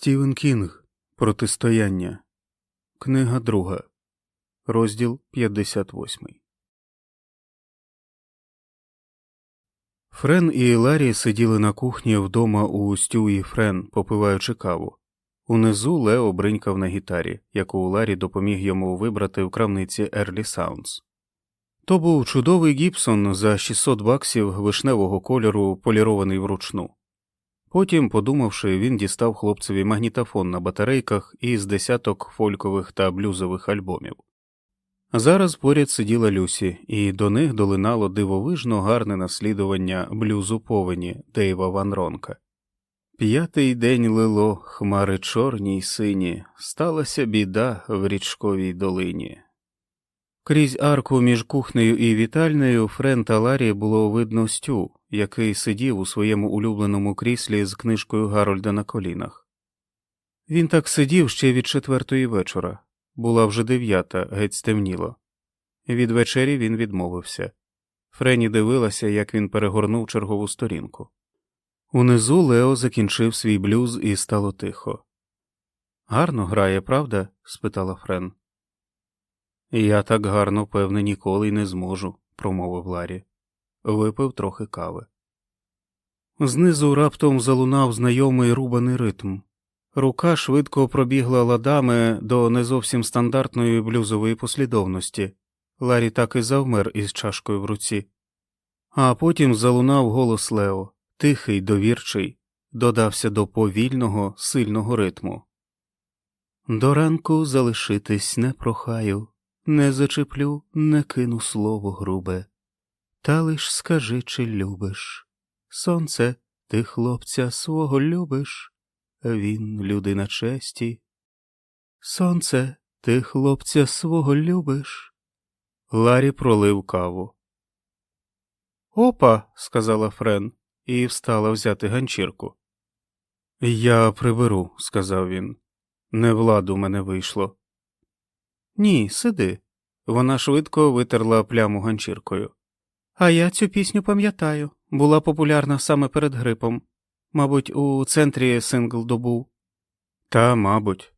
Стівен Кінг Протистояння. Книга друга. Розділ 58. Френ і Ларі сиділи на кухні вдома у Стю і Френ, попиваючи каву. Унизу Лео бринькав на гітарі, яку Ларі допоміг йому вибрати в крамниці Ерлі Саундс. То був чудовий Гібсон за 600 баксів вишневого кольору, полірований вручну. Потім, подумавши, він дістав хлопцеві магнітофон на батарейках із десяток фолькових та блюзових альбомів. Зараз поряд сиділа Люсі, і до них долинало дивовижно гарне наслідування блюзу повені Дейва Ван Ронка. П'ятий день лило, хмари чорні й сині, сталася біда в річковій долині. Крізь арку між кухнею і вітальнею Френ та Ларі було видно стю, який сидів у своєму улюбленому кріслі з книжкою Гарольда на колінах. Він так сидів ще від четвертої вечора, була вже дев'ята, геть стемніло. Від вечері він відмовився. Френі дивилася, як він перегорнув чергову сторінку. Унизу Лео закінчив свій блюз і стало тихо. Гарно грає, правда? спитала Френ. Я так гарно, певне, ніколи й не зможу, промовив Ларі. Випив трохи кави. Знизу раптом залунав знайомий рубаний ритм. Рука швидко пробігла ладами до не зовсім стандартної блюзової послідовності. Ларі так і завмер із чашкою в руці. А потім залунав голос Лео, тихий, довірчий, додався до повільного, сильного ритму. До ранку залишитись не прохаю, не зачеплю, не кину слово грубе. Та лиш скажи, чи любиш. Сонце, ти хлопця свого любиш, він людина честі. Сонце, ти хлопця свого любиш. Ларі пролив каву. Опа, сказала Френ, і встала взяти ганчірку. Я приберу, сказав він. Не владу мене вийшло. Ні, сиди. Вона швидко витерла пляму ганчіркою. А я цю пісню пам'ятаю, була популярна саме перед грипом. Мабуть, у центрі Синглдо був. Та, мабуть.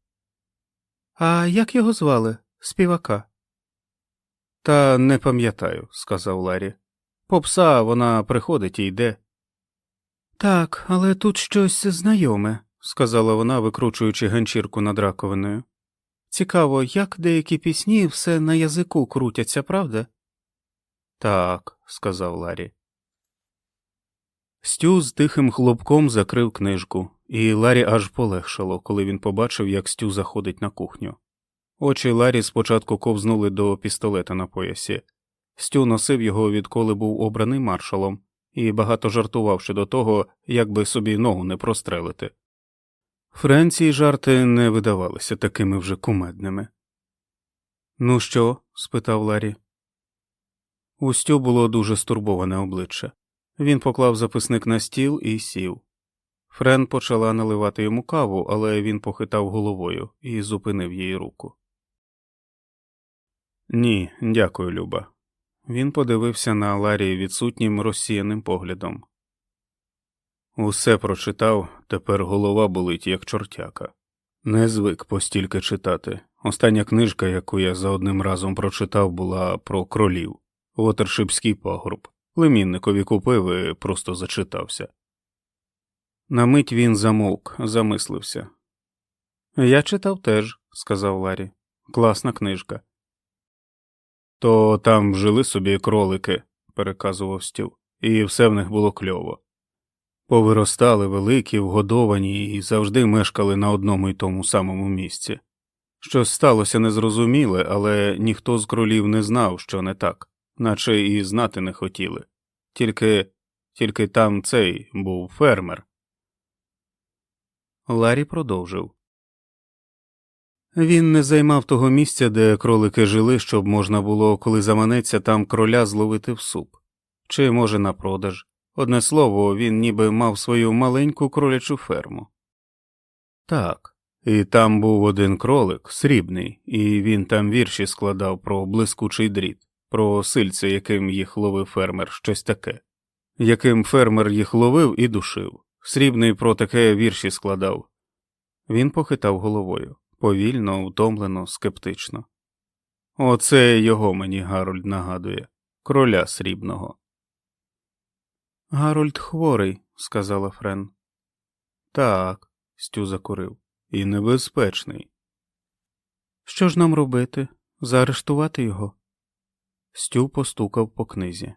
А як його звали? Співака? Та не пам'ятаю, сказав Ларі. Попса вона приходить і йде. Так, але тут щось знайоме, сказала вона, викручуючи ганчірку над раковиною. Цікаво, як деякі пісні все на язику крутяться, правда? Так, сказав Ларі. Стю з тихим хлопком закрив книжку, і Ларі аж полегшало, коли він побачив, як Стю заходить на кухню. Очі Ларі спочатку ковзнули до пістолета на поясі. Стю носив його, відколи був обраний маршалом, і багато жартував щодо того, як би собі ногу не прострелити. Френції жарти не видавалися такими вже кумедними. Ну що? спитав Ларі. У Стю було дуже стурбоване обличчя. Він поклав записник на стіл і сів. Френ почала наливати йому каву, але він похитав головою і зупинив її руку. Ні, дякую, Люба. Він подивився на Ларі відсутнім розсіяним поглядом. Усе прочитав, тепер голова болить, як чортяка. Не звик постільки читати. Остання книжка, яку я за одним разом прочитав, була про кролів, Вотершипський пагорб. Племінникові купив і просто зачитався. На мить він замовк, замислився. Я читав теж, сказав Ларі. Класна книжка. То там жили собі кролики, переказував Стю, і все в них було кльово. Повиростали великі, вгодовані і завжди мешкали на одному й тому самому місці. Щось сталося незрозуміле, але ніхто з кролів не знав, що не так, наче і знати не хотіли. Тільки тільки там цей був фермер. Ларі продовжив. Він не займав того місця, де кролики жили, щоб можна було, коли заманеться там кроля зловити в суп, чи, може, на продаж. Одне слово, він ніби мав свою маленьку кролячу ферму. Так, і там був один кролик, срібний, і він там вірші складав про блискучий дріт, про сильце, яким їх ловив фермер, щось таке, яким фермер їх ловив і душив. Срібний про таке вірші складав. Він похитав головою повільно, втомлено, скептично. Оце його мені Гарольд нагадує кроля срібного. Гарольд хворий, сказала Френ. Так, Стю закурив, і небезпечний. Що ж нам робити? Заарештувати його? Стю постукав по книзі.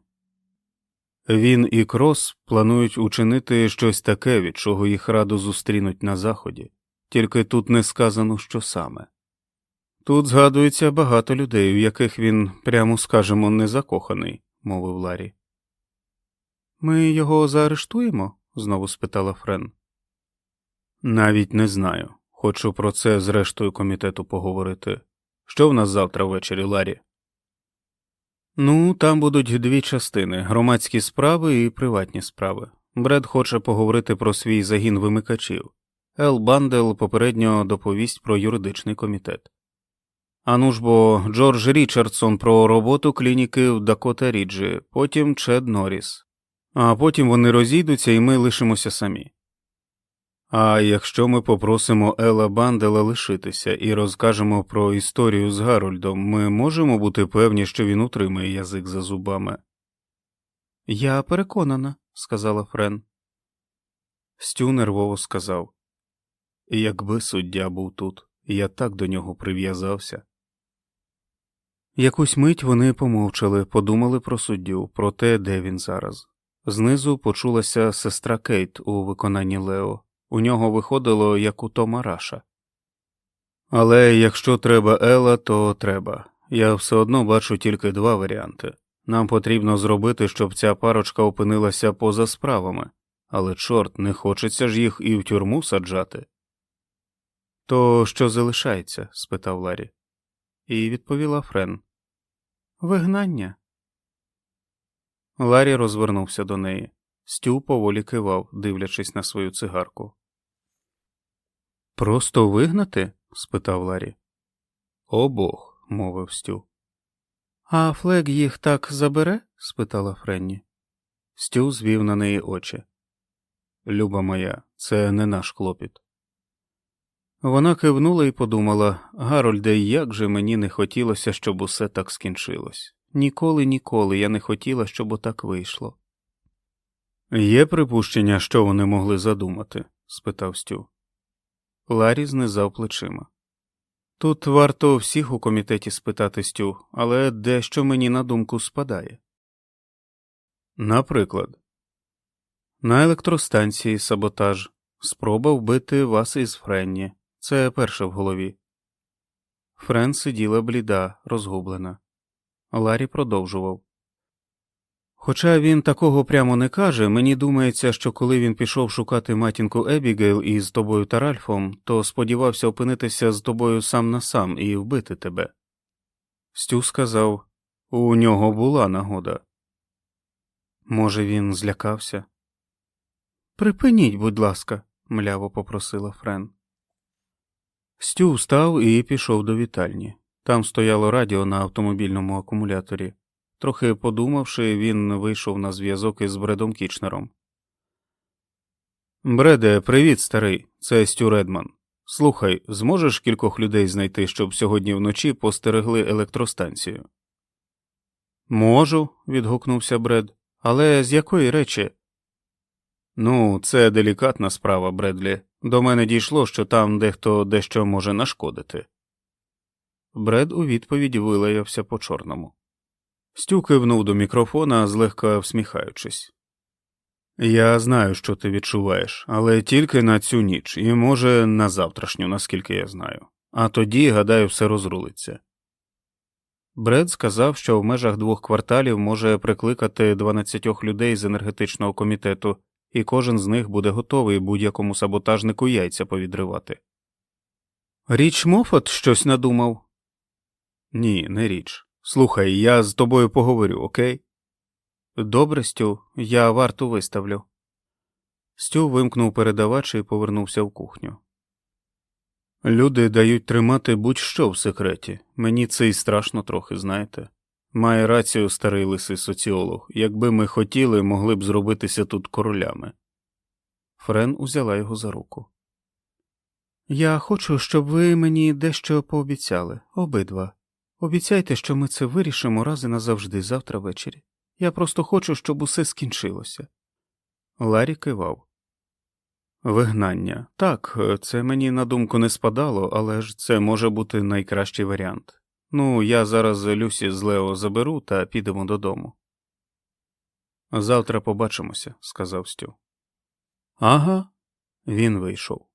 Він і Крос планують учинити щось таке, від чого їх радо зустрінуть на заході, тільки тут не сказано, що саме. Тут згадується багато людей, в яких він, прямо скажемо, не закоханий, мовив Ларі. Ми його заарештуємо? знову спитала Френ. Навіть не знаю. Хочу про це з рештою комітету поговорити. Що в нас завтра ввечері, Ларі? Ну, там будуть дві частини громадські справи і приватні справи. Бред хоче поговорити про свій загін вимикачів. Ел Бандел попередньо доповість про юридичний комітет. Ану ж бо Джордж Річардсон про роботу клініки в Дакота Ріджі, потім Чед Норріс. А потім вони розійдуться і ми лишимося самі. А якщо ми попросимо Ела Бандела лишитися і розкажемо про історію з Гарольдом, ми можемо бути певні, що він утримає язик за зубами. Я переконана, сказала Френ. Стю нервово сказав Якби суддя був тут, я так до нього прив'язався. Якусь мить вони помовчали, подумали про суддю, про те, де він зараз. Знизу почулася сестра Кейт у виконанні Лео. У нього виходило, як у Тома Раша. Але якщо треба Ела, то треба. Я все одно бачу тільки два варіанти. Нам потрібно зробити, щоб ця парочка опинилася поза справами, але чорт не хочеться ж їх і в тюрму саджати. То що залишається? спитав Ларі. І відповіла Френ. Вигнання. Ларі розвернувся до неї. Стю поволі кивав, дивлячись на свою цигарку. Просто вигнати? спитав Ларі. О бог, мовив Стю. А Флег їх так забере? спитала Френні. Стю звів на неї очі. Люба моя, це не наш клопіт. Вона кивнула і подумала Гарольде, як же мені не хотілося, щоб усе так скінчилось. Ніколи, ніколи я не хотіла, щоб отак вийшло. Є припущення, що вони могли задумати? спитав Стю. Ларі знизав плечима. Тут варто всіх у комітеті спитати Стю, але дещо мені на думку спадає. Наприклад, на електростанції саботаж, спроба вбити вас із Френні. Це перше в голові. Френ сиділа бліда, розгублена. Ларі продовжував. Хоча він такого прямо не каже, мені думається, що коли він пішов шукати матінку Ебігейл із тобою та Ральфом, то сподівався опинитися з тобою сам на сам і вбити тебе. Стю сказав у нього була нагода. Може, він злякався? Припиніть, будь ласка, мляво попросила Френ. Стю встав і пішов до вітальні. Там стояло радіо на автомобільному акумуляторі. Трохи подумавши, він вийшов на зв'язок із Бредом Кічнером. Бреде, привіт, старий, це Стю Редман. Слухай, зможеш кількох людей знайти, щоб сьогодні вночі постерегли електростанцію? Можу, відгукнувся Бред. Але з якої речі? Ну, це делікатна справа, Бредлі. До мене дійшло, що там дехто дещо може нашкодити. Бред у відповідь вилаявся по чорному. Стю кивнув до мікрофона, злегка всміхаючись. Я знаю, що ти відчуваєш, але тільки на цю ніч, і, може, на завтрашню, наскільки я знаю, а тоді, гадаю, все розрулиться. Бред сказав, що в межах двох кварталів може прикликати 12 людей з енергетичного комітету, і кожен з них буде готовий будь-якому саботажнику яйця повідривати. Річ Мофот щось надумав? Ні, не річ. Слухай, я з тобою поговорю, окей? Добре, Стю, я варту виставлю. Стю вимкнув передавач і повернувся в кухню. Люди дають тримати будь-що в секреті. Мені це й страшно трохи, знаєте. Має рацію старий лисий соціолог. Якби ми хотіли, могли б зробитися тут королями. Френ узяла його за руку. Я хочу, щоб ви мені дещо пообіцяли, обидва. Обіцяйте, що ми це вирішимо раз і назавжди завтра ввечері. Я просто хочу, щоб усе скінчилося. Ларі кивав. Вигнання. Так, це мені на думку не спадало, але ж це може бути найкращий варіант. Ну, я зараз Люсі з Лео заберу та підемо додому. Завтра побачимося, сказав Стю. Ага, він вийшов.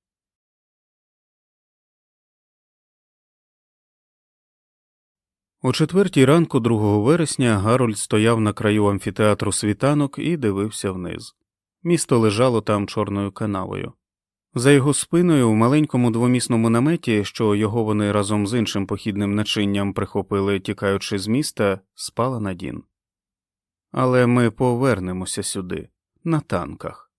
О четвертій ранку 2 вересня Гарольд стояв на краю амфітеатру світанок і дивився вниз. Місто лежало там чорною канавою. За його спиною в маленькому двомісному наметі, що його вони разом з іншим похідним начинням прихопили, тікаючи з міста, спала Надін. Але ми повернемося сюди, на танках.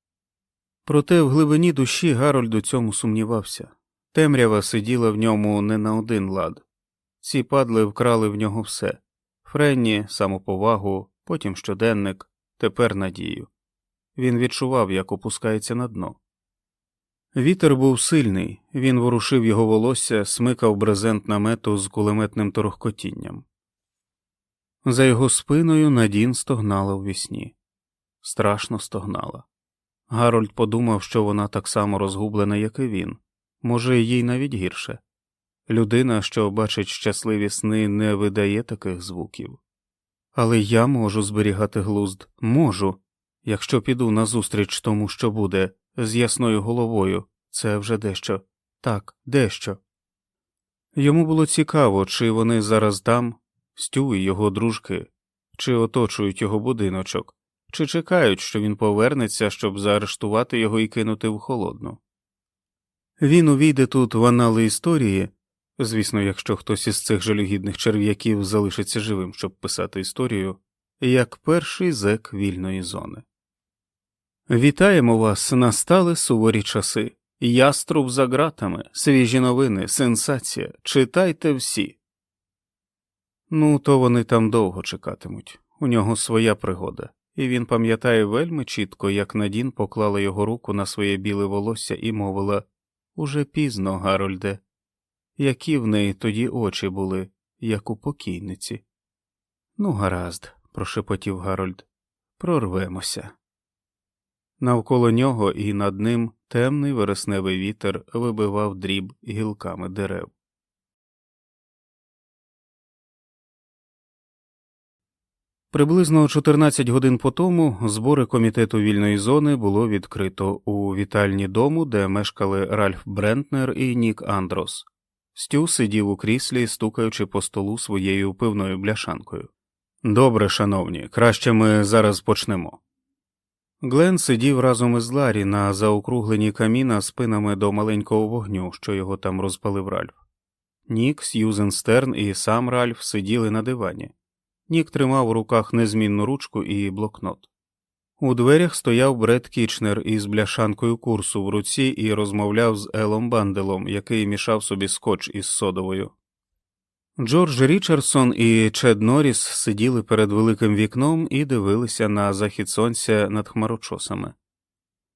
Проте в глибині душі Гарольд у цьому сумнівався. Темрява сиділа в ньому не на один лад. Ці падли вкрали в нього все Френні, самоповагу, потім щоденник, тепер надію. Він відчував, як опускається на дно. Вітер був сильний, він ворушив його волосся, смикав брезент намету з кулеметним торохкотінням. За його спиною Надін стогнала у вісні. Страшно стогнала. Гарольд подумав, що вона так само розгублена, як і він, може, їй навіть гірше. Людина, що бачить щасливі сни, не видає таких звуків. Але я можу зберігати глузд, можу, якщо піду назустріч тому, що буде, з ясною головою, це вже дещо, так, дещо. Йому було цікаво, чи вони зараз там, Стю і його дружки, чи оточують його будиночок, чи чекають, що він повернеться, щоб заарештувати його і кинути в холодну. Він увійде тут в анали історії. Звісно, якщо хтось із цих жалюгідних черв'яків залишиться живим, щоб писати історію, як перший зек вільної зони. Вітаємо вас, настали суворі часи. Яструб за ґратами, свіжі новини, сенсація. Читайте всі. Ну, то вони там довго чекатимуть. У нього своя пригода, і він пам'ятає вельми чітко, як Надін поклала його руку на своє біле волосся і мовила Уже пізно, Гарольде які в неї тоді очі були, як у покійниці. Ну, гаразд, прошепотів Гарольд, прорвемося. Навколо нього і над ним темний вересневий вітер вибивав дріб гілками дерев. Приблизно 14 годин по тому збори комітету вільної зони було відкрито у вітальні дому, де мешкали Ральф Брентнер і Нік Андрос. Стю сидів у кріслі, стукаючи по столу своєю пивною бляшанкою. Добре, шановні, краще ми зараз почнемо. Глен сидів разом із Ларі на заокругленні каміна спинами до маленького вогню, що його там розпалив Ральф. Нік, Сьюзен Стерн і сам Ральф сиділи на дивані. Нік тримав у руках незмінну ручку і блокнот. У дверях стояв Бред Кічнер із бляшанкою Coors у в руці і розмовляв з Елом Банделом, який мішав собі скотч із содовою. Джордж Річардсон і Чед Норріс сиділи перед великим вікном і дивилися на захід сонця над хмарочосами.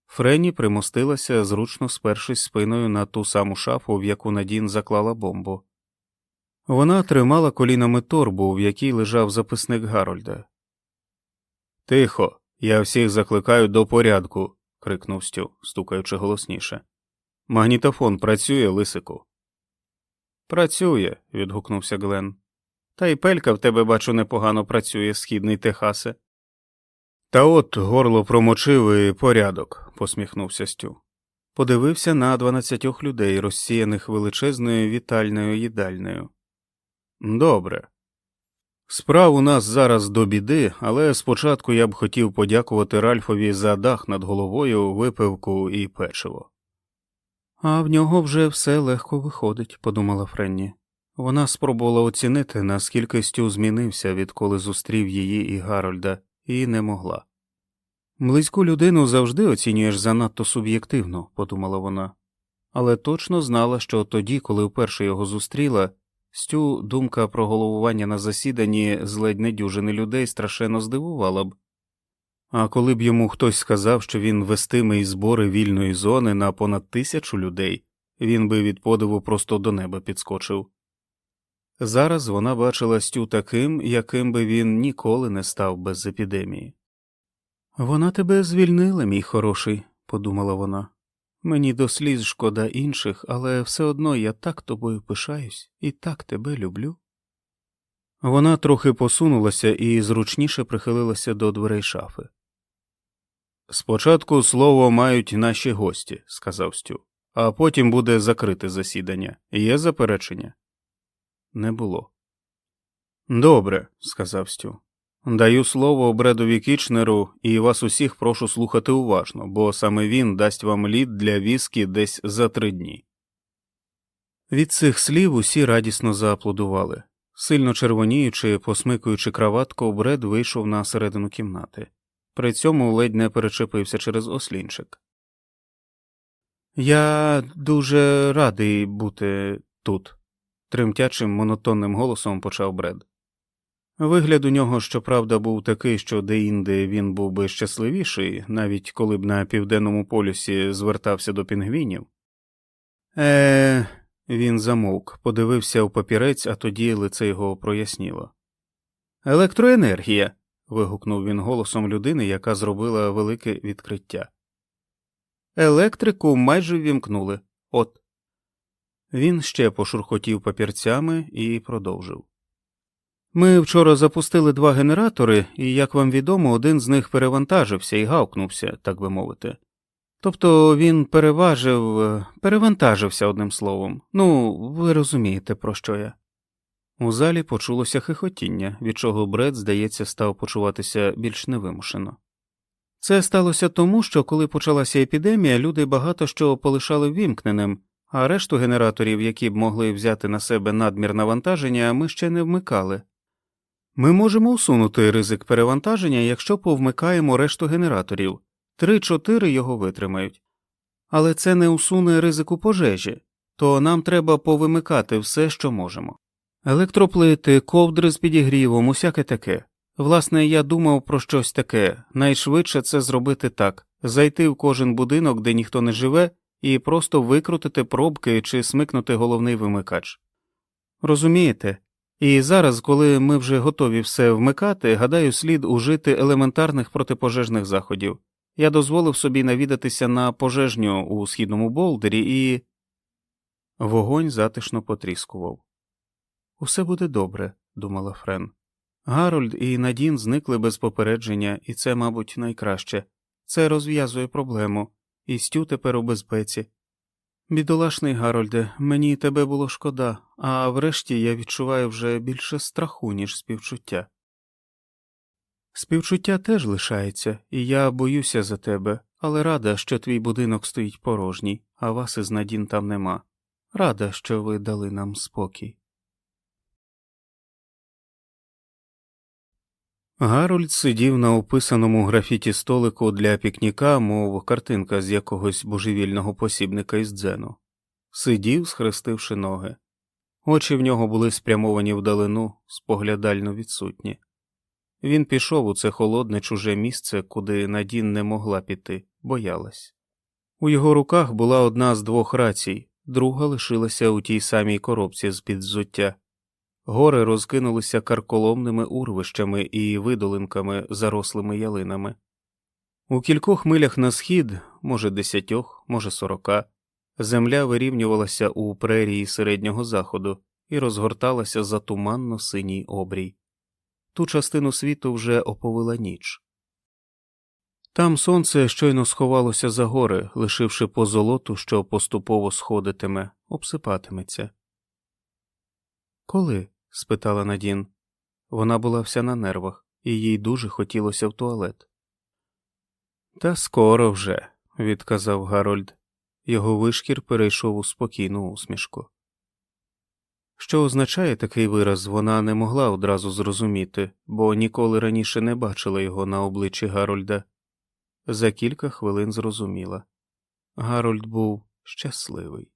Френі примостилася, зручно спершись спиною на ту саму шафу, в яку Надін заклала бомбу. Вона тримала колінами торбу, в якій лежав записник Гарольда. Тихо. Я всіх закликаю до порядку. крикнув Стю, стукаючи голосніше. Магнітофон працює, лисику. Працює. відгукнувся Глен. Та й пелька в тебе, бачу, непогано працює, східний Техасе. Та от горло промочив і порядок, посміхнувся Стю. Подивився на дванадцятьох людей, розсіяних величезною вітальною їдальнею. Добре, Справ у нас зараз до біди, але спочатку я б хотів подякувати Ральфові за дах над головою, випивку і печиво. А в нього вже все легко виходить, подумала Френні. Вона спробувала оцінити, наскільки Стю змінився, відколи зустрів її і Гарольда, і не могла. Близьку людину завжди оцінюєш занадто суб'єктивно, подумала вона, але точно знала, що тоді, коли вперше його зустріла, Стю думка про головування на засіданні з ледь недюжини людей страшенно здивувала б. А коли б йому хтось сказав, що він вестиме із збори вільної зони на понад тисячу людей, він би від подиву просто до неба підскочив. Зараз вона бачила Стю таким, яким би він ніколи не став без епідемії. Вона тебе звільнила, мій хороший, подумала вона. Мені до сліз шкода інших, але все одно я так тобою пишаюсь і так тебе люблю. Вона трохи посунулася і зручніше прихилилася до дверей шафи. Спочатку слово мають наші гості, сказав Стю, а потім буде закрите засідання. Є заперечення? Не було. Добре, сказав Стю. Даю слово Бредові Кічнеру і вас усіх прошу слухати уважно, бо саме він дасть вам лід для віскі десь за три дні. Від цих слів усі радісно зааплодували. Сильно червоніючи, посмикуючи краватку, Бред вийшов на середину кімнати. При цьому ледь не перечепився через ослінчик. Я дуже радий бути тут, тремтячим монотонним голосом почав Бред. Вигляд у нього, щоправда, був такий, що деінде він був би щасливіший, навіть коли б на південному полюсі звертався до пінгвінів. Е, він замовк, подивився у папірець, а тоді лице його проясніло. Електроенергія. вигукнув він голосом людини, яка зробила велике відкриття. Електрику майже ввімкнули. От. Він ще пошурхотів папірцями і продовжив. Ми вчора запустили два генератори, і, як вам відомо, один з них перевантажився і гавкнувся, так би мовити. Тобто він переважив, е, перевантажився одним словом. Ну, ви розумієте, про що я. У залі почулося хихотіння, від чого Бред, здається, став почуватися більш невимушено. Це сталося тому, що коли почалася епідемія, люди багато що полишали ввімкненим, а решту генераторів, які б могли взяти на себе надмір навантаження, ми ще не вмикали. Ми можемо усунути ризик перевантаження, якщо повмикаємо решту генераторів, три-чотири його витримають. Але це не усуне ризику пожежі, то нам треба повимикати все, що можемо. Електроплити, ковдри з підігрівом, усяке таке. Власне, я думав про щось таке найшвидше це зробити так зайти в кожен будинок, де ніхто не живе, і просто викрутити пробки чи смикнути головний вимикач. Розумієте? І зараз, коли ми вже готові все вмикати, гадаю, слід ужити елементарних протипожежних заходів. Я дозволив собі навідатися на пожежню у східному болдері і. Вогонь затишно потріскував. Усе буде добре, думала Френ. Гарольд і Надін зникли без попередження, і це, мабуть, найкраще. Це розв'язує проблему, і Стю тепер у безпеці. Бідолашний Гарольде, мені тебе було шкода, а врешті я відчуваю вже більше страху, ніж співчуття. Співчуття теж лишається, і я боюся за тебе, але рада, що твій будинок стоїть порожній, а вас із Надін там нема. Рада, що ви дали нам спокій. Гарольд сидів на описаному графіті столику для пікніка, мов картинка з якогось божевільного посібника із дзену. Сидів, схрестивши ноги. Очі в нього були спрямовані вдалину, споглядально відсутні. Він пішов у це холодне чуже місце, куди Надін не могла піти, боялась. У його руках була одна з двох рацій, друга лишилася у тій самій коробці з під взуття. Гори розкинулися карколомними урвищами і видолинками, зарослими ялинами. У кількох милях на схід, може десятьох, може сорока, земля вирівнювалася у прерії середнього заходу і розгорталася за туманно синій обрій. Ту частину світу вже оповила ніч. Там сонце щойно сховалося за гори, лишивши позолоту, що поступово сходитиме, обсипатиметься. Коли? Спитала Надін. Вона була вся на нервах, і їй дуже хотілося в туалет. Та скоро вже, відказав Гарольд. Його вишкір перейшов у спокійну усмішку. Що означає такий вираз, вона не могла одразу зрозуміти, бо ніколи раніше не бачила його на обличчі Гарольда. За кілька хвилин зрозуміла Гарольд був щасливий.